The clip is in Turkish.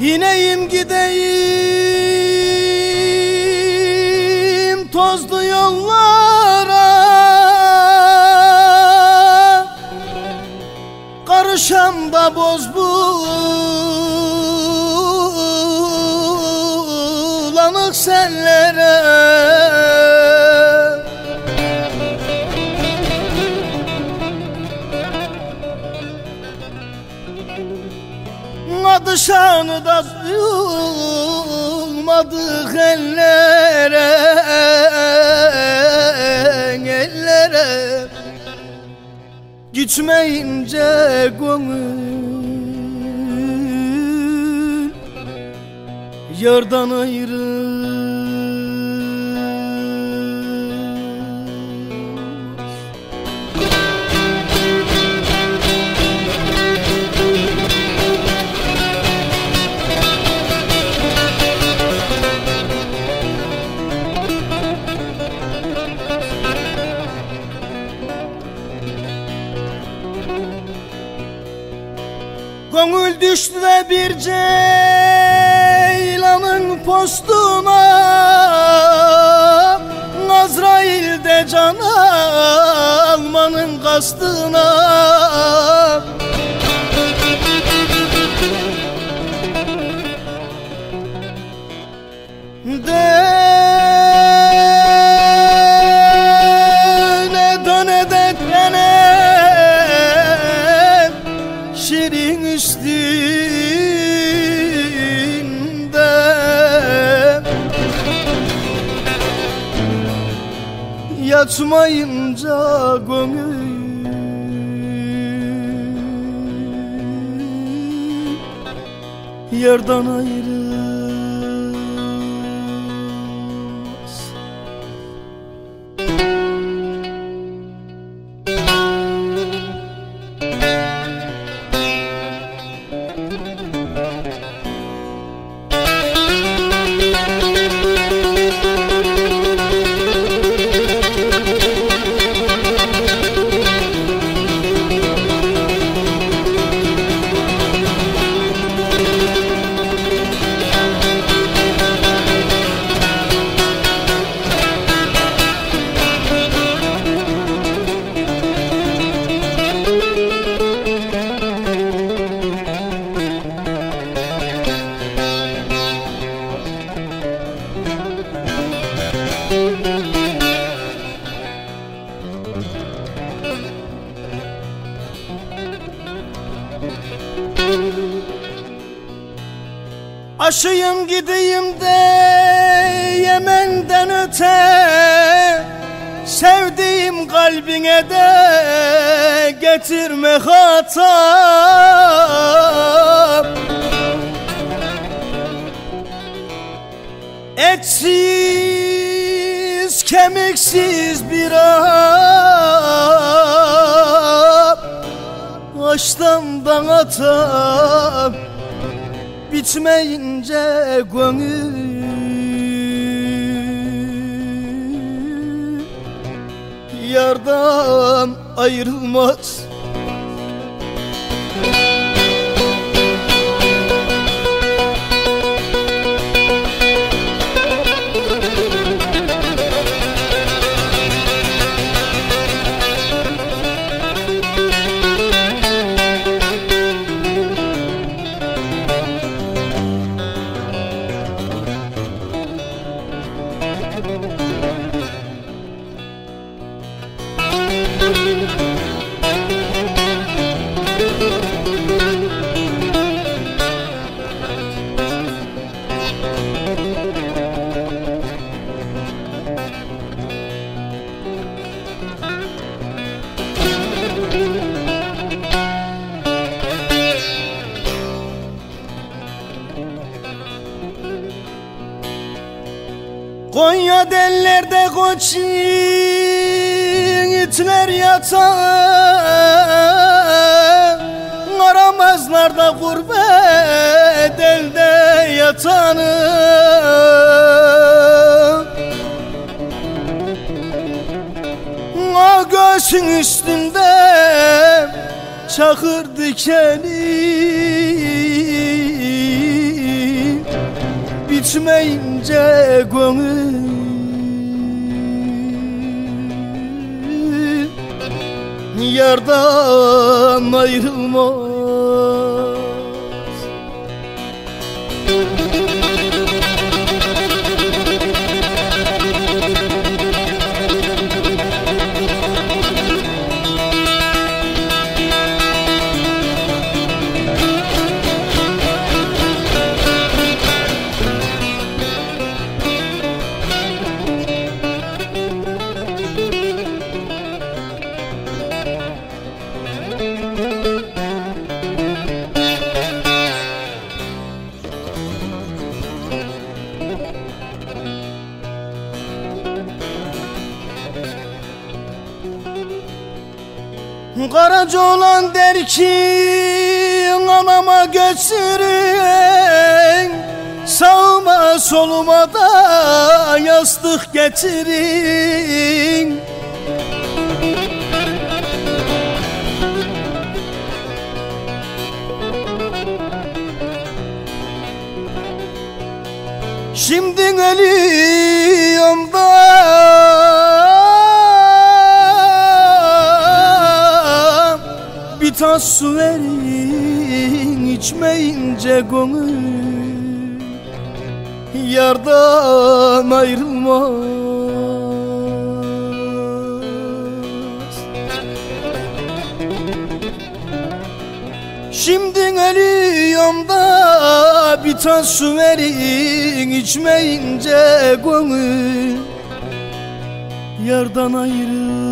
Yineyim gideyim tozlu yollara. Karışam da boz bulanık sellere şanı da yılmadık ellere Ellere. Gitmeyince gönül Yardan ayrı Gönül düştü de bir ceylanın postuna Azrail de can almanın kastına Şirin üstünde. Yatmayınca gönül Yerden ayrılmaz Aşıyım gideyim de Yemen'den öte. Sevdiğim kalbine de getirme hatap Etsiz kemiksiz bir ağ Açtan bana tam bitmeyince gönül Yardan ayrılmaz Konya dellerde koç yiğitler yatar Aramazlar da gurbet elde yatanı. O göğsün üstünde çakır dikeni Bitmeyince gönül. Yardan ayrılmaz Karaca olan der ki anama götürün Sağıma soluma da yastık getirin. Şimdi ölüyorum da tas su verin içmeyince gönül Yardan ayrılmaz. Şimdi ölüyorum bir tas su verin içmeyince gönül Yardan ayrılmaz